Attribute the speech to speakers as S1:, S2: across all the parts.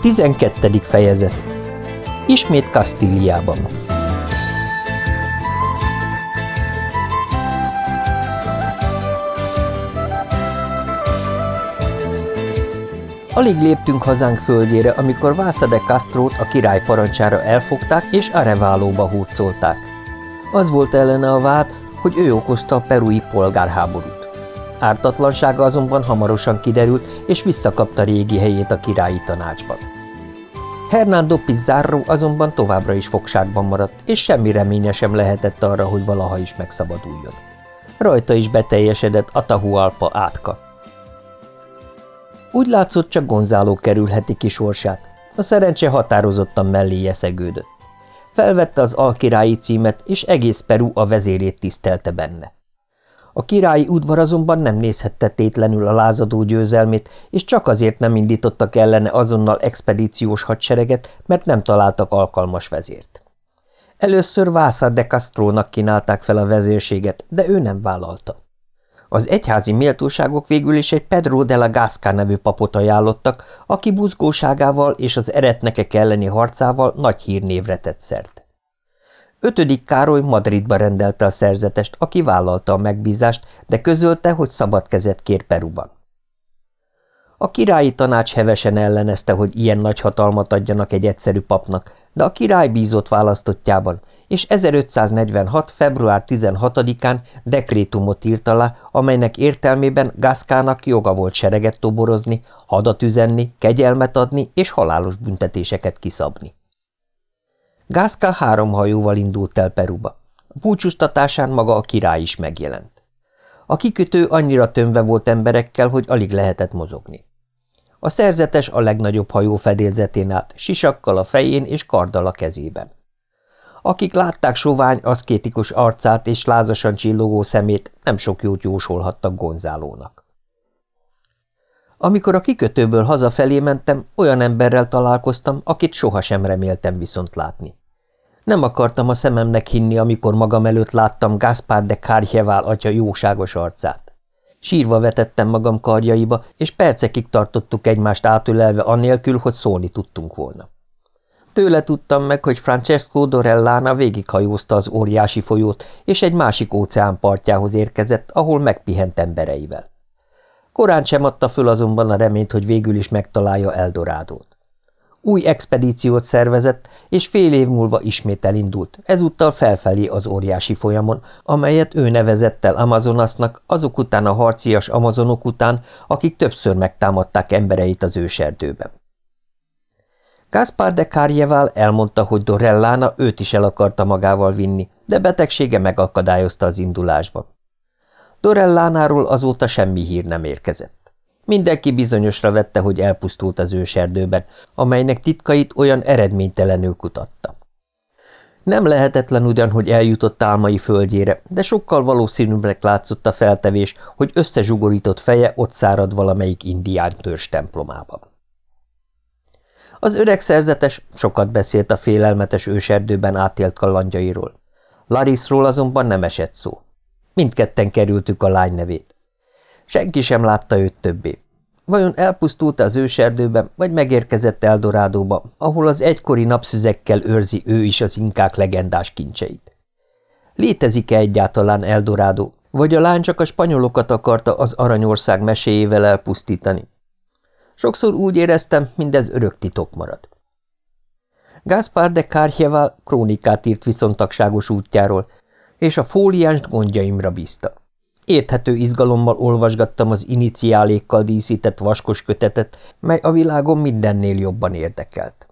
S1: 12. fejezet Ismét Kastíliában Alig léptünk hazánk földjére, amikor Vásza Castrót a király parancsára elfogták és Areválóba hurcolták. Az volt ellene a vád, hogy ő okozta a perui polgárháborút. Ártatlansága azonban hamarosan kiderült, és visszakapta régi helyét a királyi tanácsban. Hernando Pizarro azonban továbbra is fogságban maradt, és semmi reménye sem lehetett arra, hogy valaha is megszabaduljon. Rajta is beteljesedett Atahualpa átka. Úgy látszott, csak Gonzáló kerülheti ki sorsát. A szerencse határozottan mellé szegődött. Felvette az alkirályi címet, és egész Peru a vezérét tisztelte benne. A királyi udvar azonban nem nézhette tétlenül a lázadó győzelmét, és csak azért nem indítottak ellene azonnal expedíciós hadsereget, mert nem találtak alkalmas vezért. Először Vásza de Castrónak kínálták fel a vezérséget, de ő nem vállalta. Az egyházi méltóságok végül is egy Pedro de la Gasca nevű papot ajánlottak, aki buzgóságával és az eretnekek elleni harcával nagy hírnévre tett szert. Ötödik Károly Madridba rendelte a szerzetest, aki vállalta a megbízást, de közölte, hogy szabad kezet kér Peruban. A királyi tanács hevesen ellenezte, hogy ilyen nagy hatalmat adjanak egy egyszerű papnak, de a király bízott választottjában, és 1546. február 16-án dekrétumot írt alá, amelynek értelmében Gászkának joga volt sereget toborozni, hadat üzenni, kegyelmet adni és halálos büntetéseket kiszabni. Gászka három hajóval indult el Peruba. A búcsúztatásán maga a király is megjelent. A kikötő annyira tömve volt emberekkel, hogy alig lehetett mozogni. A szerzetes a legnagyobb hajó fedélzetén állt, sisakkal a fején és karddal a kezében. Akik látták sovány, aszkétikus arcát és lázasan csillogó szemét, nem sok jót jósolhattak Gonzálónak. Amikor a kikötőből hazafelé mentem, olyan emberrel találkoztam, akit sohasem reméltem viszont látni. Nem akartam a szememnek hinni, amikor magam előtt láttam Gaspár de Kárjevál atya jóságos arcát. Sírva vetettem magam karjaiba, és percekig tartottuk egymást átölelve annélkül, hogy szólni tudtunk volna. Tőle tudtam meg, hogy Francesco Dorellana végighajózta az óriási folyót, és egy másik óceán partjához érkezett, ahol megpihent embereivel. Korán sem adta föl azonban a reményt, hogy végül is megtalálja Eldorádót. Új expedíciót szervezett, és fél év múlva ismét elindult, ezúttal felfelé az óriási folyamon, amelyet ő nevezett el Amazonasnak, azok után a harcias amazonok után, akik többször megtámadták embereit az őserdőben. Gaspar de Carjeval elmondta, hogy Dorellána őt is el akarta magával vinni, de betegsége megakadályozta az indulásban. Dorellánáról azóta semmi hír nem érkezett. Mindenki bizonyosra vette, hogy elpusztult az őserdőben, amelynek titkait olyan eredménytelenül kutatta. Nem lehetetlen ugyan, hogy eljutott álmai földjére, de sokkal valószínűbbnek látszott a feltevés, hogy összezsugorított feje ott szárad valamelyik indián törzs templomában. Az öreg szerzetes sokat beszélt a félelmetes őserdőben átélt kalandjairól. Larisról azonban nem esett szó. Mindketten kerültük a lány nevét. Senki sem látta őt többé. Vajon elpusztult az őserdőben, vagy megérkezett Eldorádóba, ahol az egykori napszüzekkel őrzi ő is az inkák legendás kincseit? Létezik-e egyáltalán Eldorádó, vagy a lány csak a spanyolokat akarta az Aranyország meséjével elpusztítani? Sokszor úgy éreztem, mindez örök titok marad. Gaspar de Kárhjeval krónikát írt viszontagságos útjáról, és a fóliánst gondjaimra bízta. Érthető izgalommal olvasgattam az iniciálékkal díszített vaskos kötetet, mely a világon mindennél jobban érdekelt.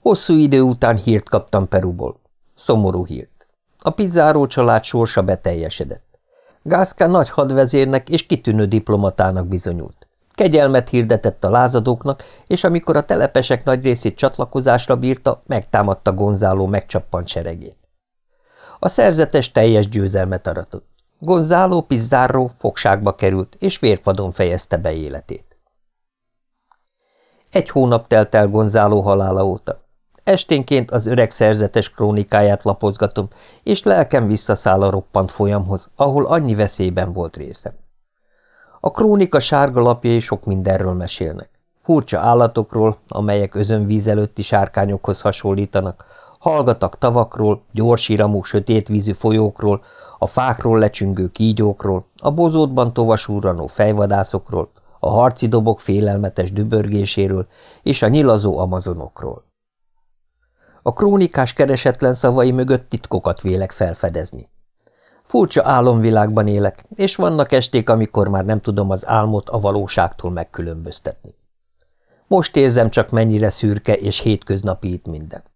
S1: Hosszú idő után hírt kaptam Peruból. Szomorú hírt. A Pizzáró család sorsa beteljesedett. Gászka nagy hadvezérnek és kitűnő diplomatának bizonyult. Kegyelmet hirdetett a lázadóknak, és amikor a telepesek nagy részét csatlakozásra bírta, megtámadta Gonzáló megcsappant seregét. A szerzetes teljes győzelmet aratott. Gonzáló Pizzáró fogságba került, és vérfadon fejezte be életét. Egy hónap telt el Gonzáló halála óta. Esténként az öreg szerzetes krónikáját lapozgatom, és lelkem visszaszáll a roppant folyamhoz, ahol annyi veszélyben volt részem. A krónika sárga lapjai sok mindenről mesélnek. furcsa állatokról, amelyek özönvíz előtti sárkányokhoz hasonlítanak, hallgatak tavakról, gyorsiramú, sötétvízű folyókról, a fákról lecsüngő kígyókról, a bozótban tovasúranó fejvadászokról, a harci dobok félelmetes dübörgéséről és a nyilazó amazonokról. A krónikás keresetlen szavai mögött titkokat vélek felfedezni. Furcsa álomvilágban élek, és vannak esték, amikor már nem tudom az álmot a valóságtól megkülönböztetni. Most érzem csak, mennyire szürke és hétköznapi itt minden.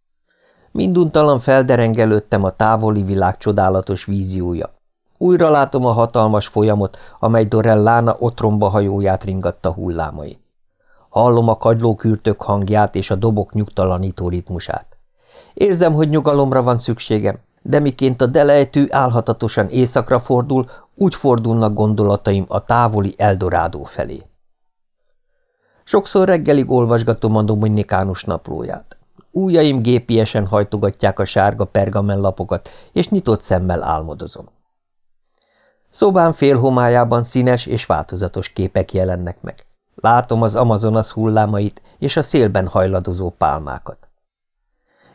S1: Minduntalan felderengelődtem a távoli világ csodálatos víziója. Újra látom a hatalmas folyamot, amely Dorellána otromba hajóját ringatta hullámai. Hallom a kagylókürtök hangját és a dobok nyugtalanító ritmusát. Érzem, hogy nyugalomra van szükségem, de miként a delejtű álhatatosan északra fordul, úgy fordulnak gondolataim a távoli Eldorádó felé. Sokszor reggelig olvasgatom a Dominikánus naplóját. Újaim gépiesen hajtogatják a sárga pergamenlapokat, és nyitott szemmel álmodozom. Szobám félhomályában színes és változatos képek jelennek meg. Látom az Amazonas hullámait és a szélben hajladozó pálmákat.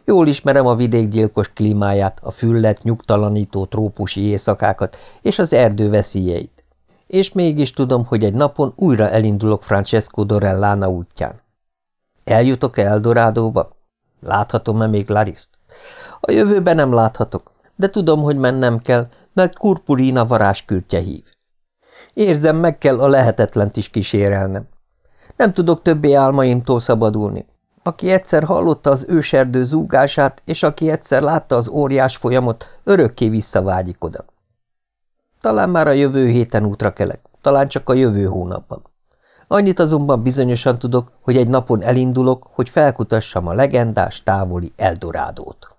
S1: Jól ismerem a vidékgyilkos klímáját, a füllet, nyugtalanító trópusi éjszakákat és az erdő veszélyeit. És mégis tudom, hogy egy napon újra elindulok Francesco Dorellana útján. Eljutok -e Eldorádóba? Láthatom-e még Lariszt? A jövőben nem láthatok, de tudom, hogy mennem kell, mert Kurpulina varázskürtje hív. Érzem, meg kell a lehetetlent is kísérelnem. Nem tudok többé álmaimtól szabadulni. Aki egyszer hallotta az őserdő zúgását, és aki egyszer látta az óriás folyamot, örökké visszavágyik oda. Talán már a jövő héten útra kelek, talán csak a jövő hónapban. Annyit azonban bizonyosan tudok, hogy egy napon elindulok, hogy felkutassam a legendás távoli Eldorádót.